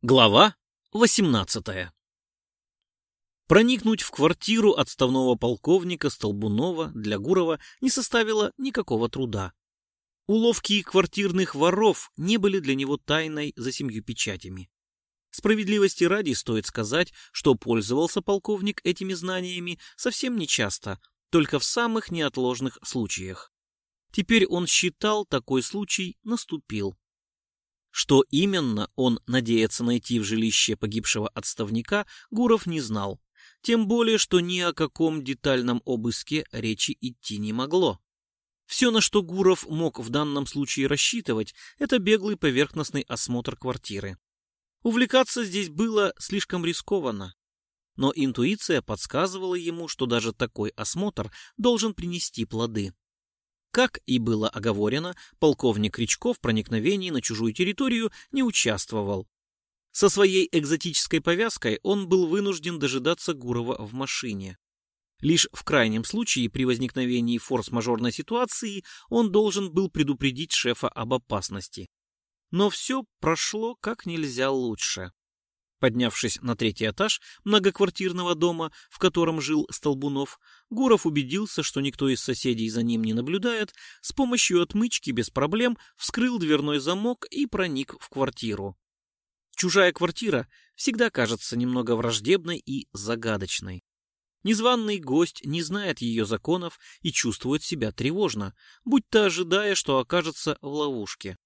Глава 18 Проникнуть в квартиру отставного полковника Столбунова для Гурова не составило никакого труда. Уловки квартирных воров не были для него тайной за семью печатями. Справедливости ради стоит сказать, что пользовался полковник этими знаниями совсем нечасто, только в самых неотложных случаях. Теперь он считал, такой случай наступил. Что именно он надеется найти в жилище погибшего отставника, Гуров не знал. Тем более, что ни о каком детальном обыске речи идти не могло. Все, на что Гуров мог в данном случае рассчитывать, это беглый поверхностный осмотр квартиры. Увлекаться здесь было слишком рискованно. Но интуиция подсказывала ему, что даже такой осмотр должен принести плоды. Как и было оговорено, полковник Кричко в проникновении на чужую территорию не участвовал. Со своей экзотической повязкой он был вынужден дожидаться Гурова в машине. Лишь в крайнем случае при возникновении форс-мажорной ситуации он должен был предупредить шефа об опасности. Но все прошло как нельзя лучше. Поднявшись на третий этаж многоквартирного дома, в котором жил Столбунов, Гуров убедился, что никто из соседей за ним не наблюдает, с помощью отмычки без проблем вскрыл дверной замок и проник в квартиру. Чужая квартира всегда кажется немного враждебной и загадочной. Незваный гость не знает ее законов и чувствует себя тревожно, будто ожидая, что окажется в ловушке.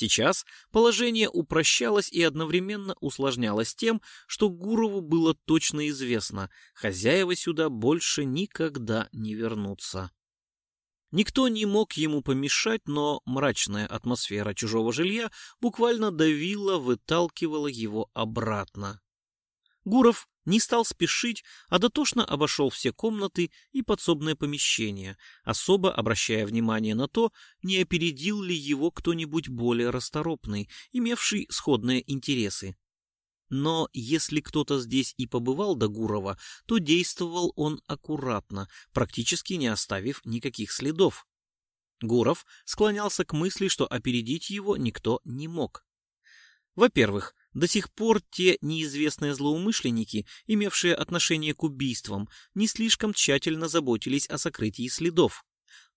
Сейчас положение упрощалось и одновременно усложнялось тем, что Гурову было точно известно, хозяева сюда больше никогда не вернутся. Никто не мог ему помешать, но мрачная атмосфера чужого жилья буквально давила, выталкивала его обратно. Гуров не стал спешить, а дотошно обошел все комнаты и подсобное помещение, особо обращая внимание на то, не опередил ли его кто-нибудь более расторопный, имевший сходные интересы. Но если кто-то здесь и побывал до Гурова, то действовал он аккуратно, практически не оставив никаких следов. Гуров склонялся к мысли, что опередить его никто не мог. Во-первых, до сих пор те неизвестные злоумышленники, имевшие отношение к убийствам, не слишком тщательно заботились о сокрытии следов.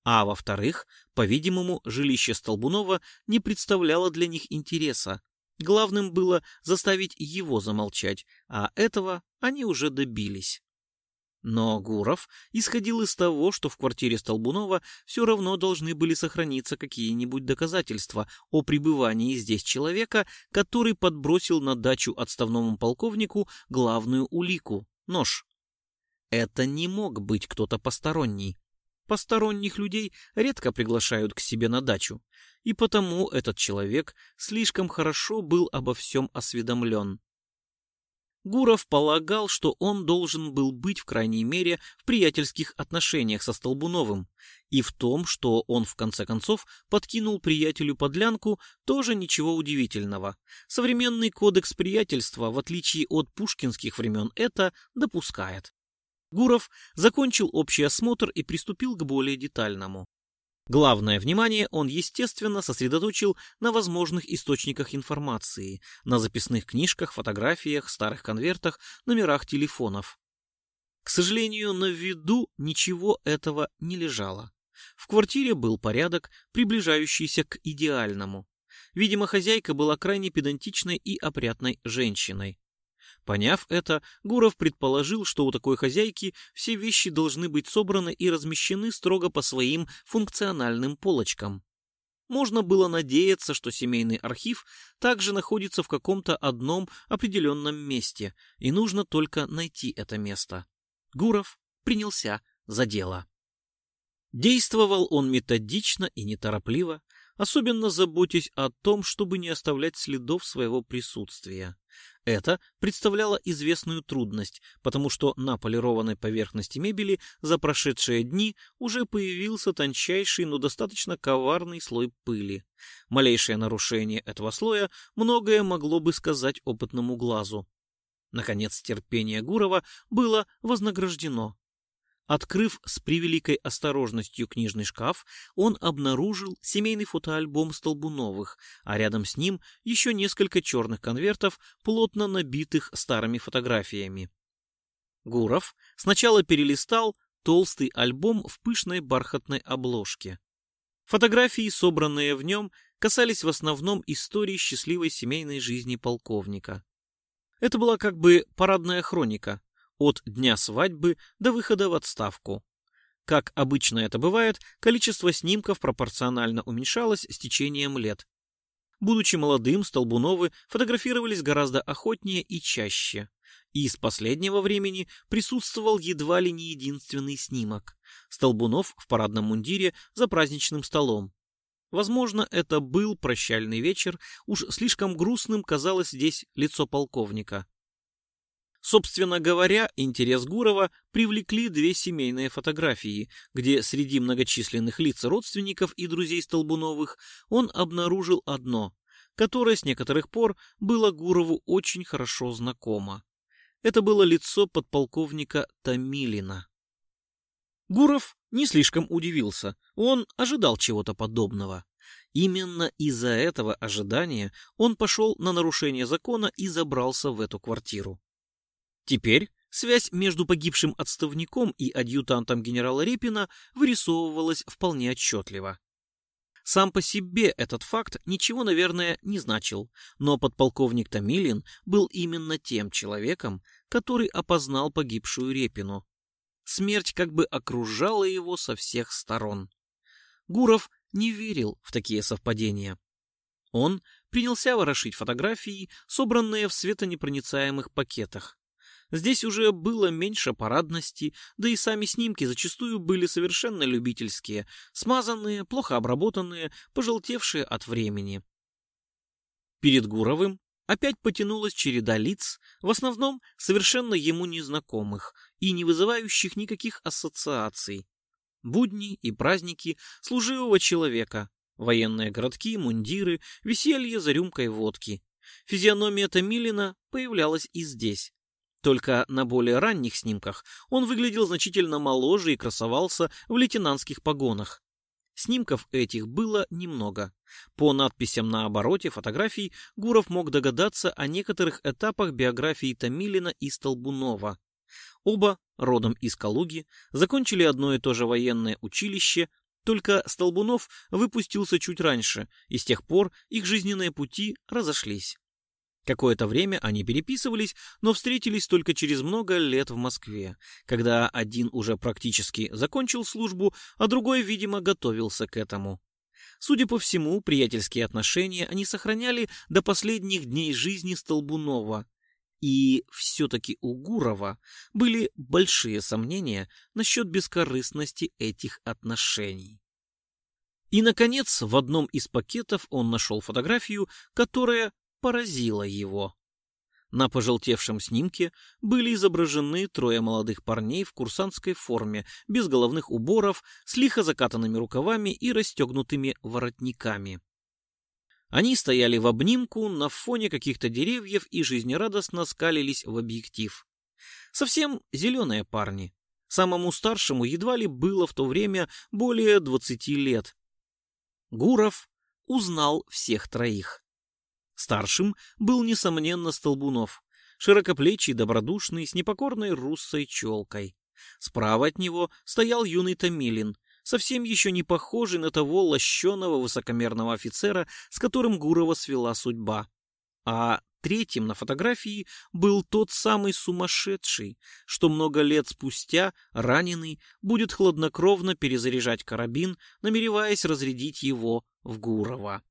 А во-вторых, по-видимому, жилище Столбунова не представляло для них интереса. Главным было заставить его замолчать, а этого они уже добились. Но Гуров исходил из того, что в квартире Столбунова все равно должны были сохраниться какие-нибудь доказательства о пребывании здесь человека, который подбросил на дачу отставному полковнику главную улику — нож. Это не мог быть кто-то посторонний. Посторонних людей редко приглашают к себе на дачу, и потому этот человек слишком хорошо был обо всем осведомлен. Гуров полагал, что он должен был быть, в крайней мере, в приятельских отношениях со Столбуновым, и в том, что он, в конце концов, подкинул приятелю подлянку, тоже ничего удивительного. Современный кодекс приятельства, в отличие от пушкинских времен, это допускает. Гуров закончил общий осмотр и приступил к более детальному. Главное внимание он, естественно, сосредоточил на возможных источниках информации, на записных книжках, фотографиях, старых конвертах, номерах телефонов. К сожалению, на виду ничего этого не лежало. В квартире был порядок, приближающийся к идеальному. Видимо, хозяйка была крайне педантичной и опрятной женщиной. Поняв это, Гуров предположил, что у такой хозяйки все вещи должны быть собраны и размещены строго по своим функциональным полочкам. Можно было надеяться, что семейный архив также находится в каком-то одном определенном месте, и нужно только найти это место. Гуров принялся за дело. Действовал он методично и неторопливо, особенно заботясь о том, чтобы не оставлять следов своего присутствия. Это представляло известную трудность, потому что на полированной поверхности мебели за прошедшие дни уже появился тончайший, но достаточно коварный слой пыли. Малейшее нарушение этого слоя многое могло бы сказать опытному глазу. Наконец, терпение Гурова было вознаграждено. Открыв с превеликой осторожностью книжный шкаф, он обнаружил семейный фотоальбом Столбуновых, а рядом с ним еще несколько черных конвертов, плотно набитых старыми фотографиями. Гуров сначала перелистал толстый альбом в пышной бархатной обложке. Фотографии, собранные в нем, касались в основном истории счастливой семейной жизни полковника. Это была как бы парадная хроника, от дня свадьбы до выхода в отставку. Как обычно это бывает, количество снимков пропорционально уменьшалось с течением лет. Будучи молодым, Столбуновы фотографировались гораздо охотнее и чаще. И с последнего времени присутствовал едва ли не единственный снимок. Столбунов в парадном мундире за праздничным столом. Возможно, это был прощальный вечер, уж слишком грустным казалось здесь лицо полковника. Собственно говоря, интерес Гурова привлекли две семейные фотографии, где среди многочисленных лиц родственников и друзей Столбуновых он обнаружил одно, которое с некоторых пор было Гурову очень хорошо знакомо. Это было лицо подполковника Томилина. Гуров не слишком удивился, он ожидал чего-то подобного. Именно из-за этого ожидания он пошел на нарушение закона и забрался в эту квартиру. Теперь связь между погибшим отставником и адъютантом генерала Репина вырисовывалась вполне отчетливо. Сам по себе этот факт ничего, наверное, не значил, но подполковник Томилин был именно тем человеком, который опознал погибшую Репину. Смерть как бы окружала его со всех сторон. Гуров не верил в такие совпадения. Он принялся ворошить фотографии, собранные в светонепроницаемых пакетах. Здесь уже было меньше парадности, да и сами снимки зачастую были совершенно любительские, смазанные, плохо обработанные, пожелтевшие от времени. Перед Гуровым опять потянулась череда лиц, в основном совершенно ему незнакомых и не вызывающих никаких ассоциаций. Будни и праздники служивого человека, военные городки, мундиры, веселье за рюмкой водки. Физиономия Томилина появлялась и здесь. Только на более ранних снимках он выглядел значительно моложе и красовался в лейтенантских погонах. Снимков этих было немного. По надписям на обороте фотографий Гуров мог догадаться о некоторых этапах биографии Томилина и Столбунова. Оба, родом из Калуги, закончили одно и то же военное училище, только Столбунов выпустился чуть раньше, и с тех пор их жизненные пути разошлись. Какое-то время они переписывались, но встретились только через много лет в Москве, когда один уже практически закончил службу, а другой, видимо, готовился к этому. Судя по всему, приятельские отношения они сохраняли до последних дней жизни Столбунова. И все-таки у Гурова были большие сомнения насчет бескорыстности этих отношений. И, наконец, в одном из пакетов он нашел фотографию, которая поразило его. На пожелтевшем снимке были изображены трое молодых парней в курсантской форме, без головных уборов, с лихо закатанными рукавами и расстегнутыми воротниками. Они стояли в обнимку на фоне каких-то деревьев и жизнерадостно скалились в объектив. Совсем зеленые парни. Самому старшему едва ли было в то время более двадцати лет. Гуров узнал всех троих. Старшим был, несомненно, Столбунов, широкоплечий, добродушный, с непокорной руссой челкой. Справа от него стоял юный Томилин, совсем еще не похожий на того лощеного высокомерного офицера, с которым Гурова свела судьба. А третьим на фотографии был тот самый сумасшедший, что много лет спустя, раненый, будет хладнокровно перезаряжать карабин, намереваясь разрядить его в Гурова.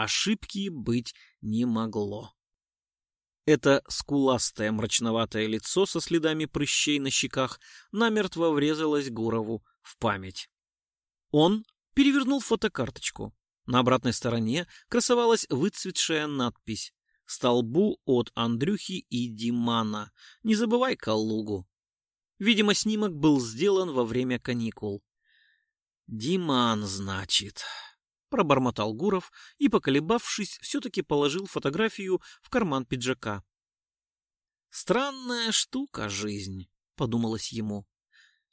Ошибки быть не могло. Это скуластое мрачноватое лицо со следами прыщей на щеках намертво врезалось Гурову в память. Он перевернул фотокарточку. На обратной стороне красовалась выцветшая надпись «Столбу от Андрюхи и Димана. Не забывай Калугу». Видимо, снимок был сделан во время каникул. «Диман, значит...» пробормотал Гуров и, поколебавшись, все-таки положил фотографию в карман пиджака. «Странная штука жизнь», — подумалось ему.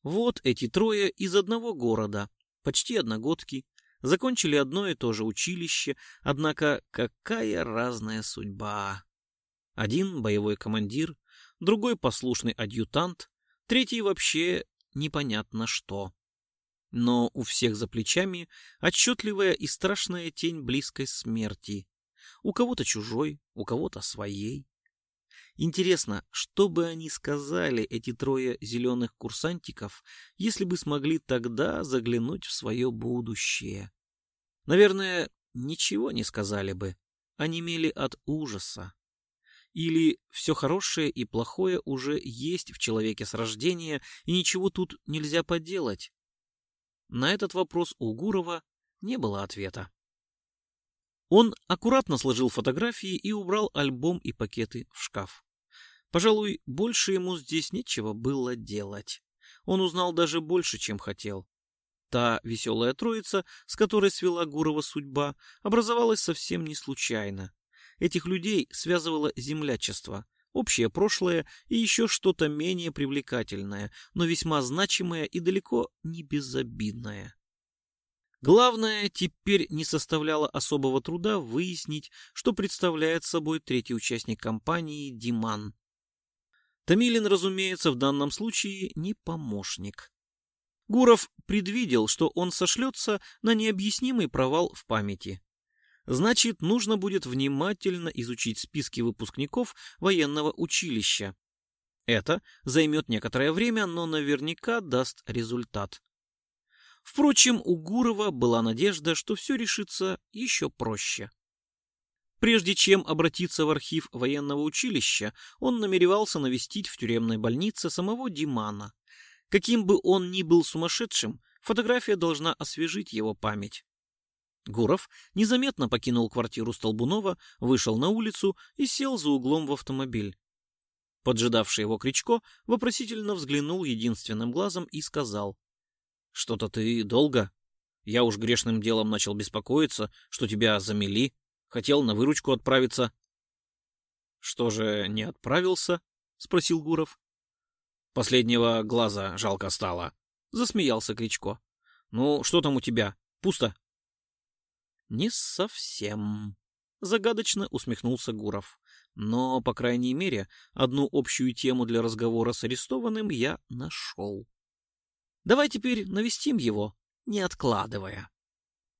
Вот эти трое из одного города, почти одногодки, закончили одно и то же училище, однако какая разная судьба. Один боевой командир, другой послушный адъютант, третий вообще непонятно что. Но у всех за плечами отчетливая и страшная тень близкой смерти. У кого-то чужой, у кого-то своей. Интересно, что бы они сказали, эти трое зеленых курсантиков, если бы смогли тогда заглянуть в свое будущее? Наверное, ничего не сказали бы, онемели от ужаса. Или все хорошее и плохое уже есть в человеке с рождения, и ничего тут нельзя поделать? На этот вопрос у Гурова не было ответа. Он аккуратно сложил фотографии и убрал альбом и пакеты в шкаф. Пожалуй, больше ему здесь нечего было делать. Он узнал даже больше, чем хотел. Та веселая троица, с которой свела Гурова судьба, образовалась совсем не случайно. Этих людей связывало землячество, общее прошлое и еще что-то менее привлекательное, но весьма значимое и далеко не безобидное. Главное, теперь не составляло особого труда выяснить, что представляет собой третий участник компании Диман. Томилин, разумеется, в данном случае не помощник. Гуров предвидел, что он сошлется на необъяснимый провал в памяти. Значит, нужно будет внимательно изучить списки выпускников военного училища. Это займет некоторое время, но наверняка даст результат. Впрочем, у Гурова была надежда, что все решится еще проще. Прежде чем обратиться в архив военного училища, он намеревался навестить в тюремной больнице самого Димана. Каким бы он ни был сумасшедшим, фотография должна освежить его память. Гуров незаметно покинул квартиру Столбунова, вышел на улицу и сел за углом в автомобиль. Поджидавший его Кричко вопросительно взглянул единственным глазом и сказал. — Что-то ты долго? Я уж грешным делом начал беспокоиться, что тебя замели. Хотел на выручку отправиться. — Что же, не отправился? — спросил Гуров. — Последнего глаза жалко стало. Засмеялся Кричко. — Ну, что там у тебя? Пусто? Не совсем. Загадочно усмехнулся Гуров. Но, по крайней мере, одну общую тему для разговора с арестованным я нашел. Давай теперь навестим его, не откладывая.